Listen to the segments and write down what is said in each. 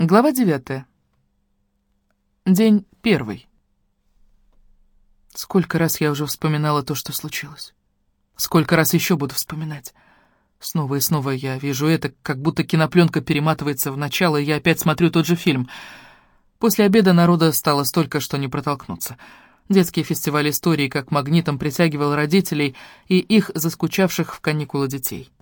Глава девятая. День первый. Сколько раз я уже вспоминала то, что случилось. Сколько раз еще буду вспоминать. Снова и снова я вижу это, как будто кинопленка перематывается в начало, и я опять смотрю тот же фильм. После обеда народа стало столько, что не протолкнуться. Детский фестиваль истории как магнитом притягивал родителей и их заскучавших в каникулы детей.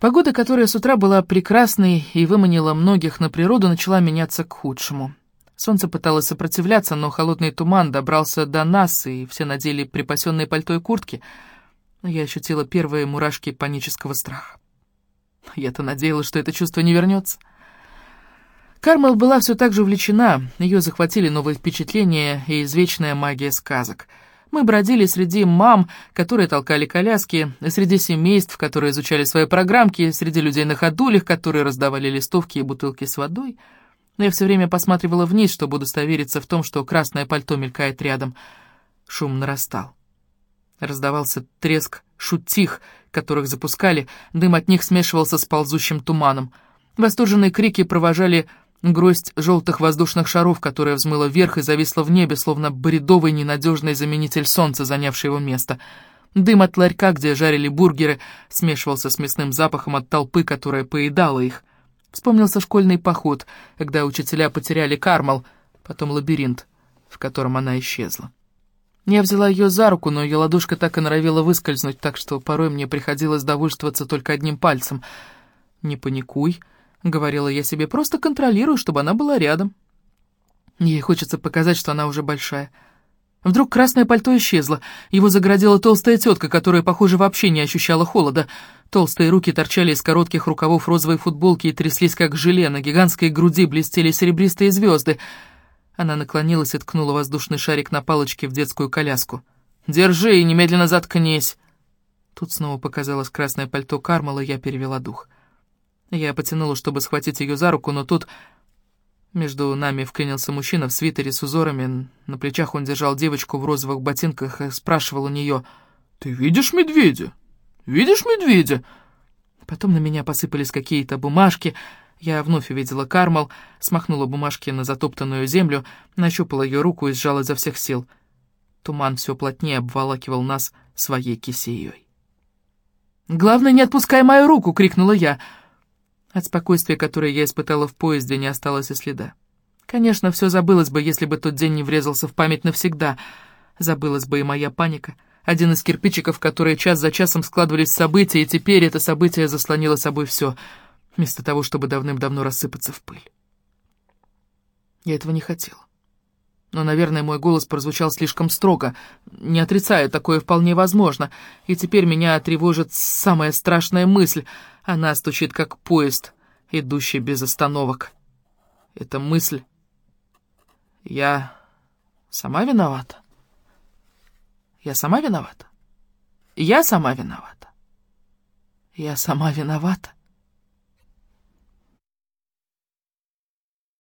Погода, которая с утра была прекрасной и выманила многих на природу, начала меняться к худшему. Солнце пыталось сопротивляться, но холодный туман добрался до нас, и все надели припасенные пальто и куртки. Я ощутила первые мурашки панического страха. Я-то надеялась, что это чувство не вернется. Кармел была все так же увлечена, ее захватили новые впечатления и извечная магия сказок — мы бродили среди мам, которые толкали коляски, среди семейств, которые изучали свои программки, среди людей на ходулях, которые раздавали листовки и бутылки с водой. Но я все время посматривала вниз, чтобы удостовериться в том, что красное пальто мелькает рядом. Шум нарастал. Раздавался треск шутих, которых запускали, дым от них смешивался с ползущим туманом. Восторженные крики провожали Гроздь желтых воздушных шаров, которая взмыла вверх и зависла в небе, словно бредовый ненадежный заменитель солнца, занявший его место. Дым от ларька, где жарили бургеры, смешивался с мясным запахом от толпы, которая поедала их. Вспомнился школьный поход, когда учителя потеряли Кармал, потом лабиринт, в котором она исчезла. Я взяла ее за руку, но ее ладошка так и норовила выскользнуть, так что порой мне приходилось довольствоваться только одним пальцем. «Не паникуй», — говорила я себе, — просто контролирую, чтобы она была рядом. Ей хочется показать, что она уже большая. Вдруг красное пальто исчезло. Его загородила толстая тетка, которая, похоже, вообще не ощущала холода. Толстые руки торчали из коротких рукавов розовой футболки и тряслись, как желе. На гигантской груди блестели серебристые звезды. Она наклонилась и ткнула воздушный шарик на палочке в детскую коляску. «Держи и немедленно заткнись!» Тут снова показалось красное пальто Кармала, я перевела дух. Я потянула, чтобы схватить ее за руку, но тут между нами вклинился мужчина в свитере с узорами. На плечах он держал девочку в розовых ботинках и спрашивал у нее, «Ты видишь медведя? Видишь медведя?» Потом на меня посыпались какие-то бумажки. Я вновь увидела Кармал, смахнула бумажки на затоптанную землю, нащупала ее руку и сжала изо всех сил. Туман все плотнее обволакивал нас своей кисеей. «Главное, не отпускай мою руку!» — крикнула я — от спокойствия, которое я испытала в поезде, не осталось и следа. Конечно, все забылось бы, если бы тот день не врезался в память навсегда. Забылась бы и моя паника. Один из кирпичиков, которые час за часом складывались в события, и теперь это событие заслонило собой все, вместо того, чтобы давным-давно рассыпаться в пыль. Я этого не хотела. Но, наверное, мой голос прозвучал слишком строго. Не отрицаю, такое вполне возможно. И теперь меня тревожит самая страшная мысль — она стучит, как поезд, идущий без остановок. Эта мысль... Я сама виновата? Я сама виновата? Я сама виновата? Я сама виновата?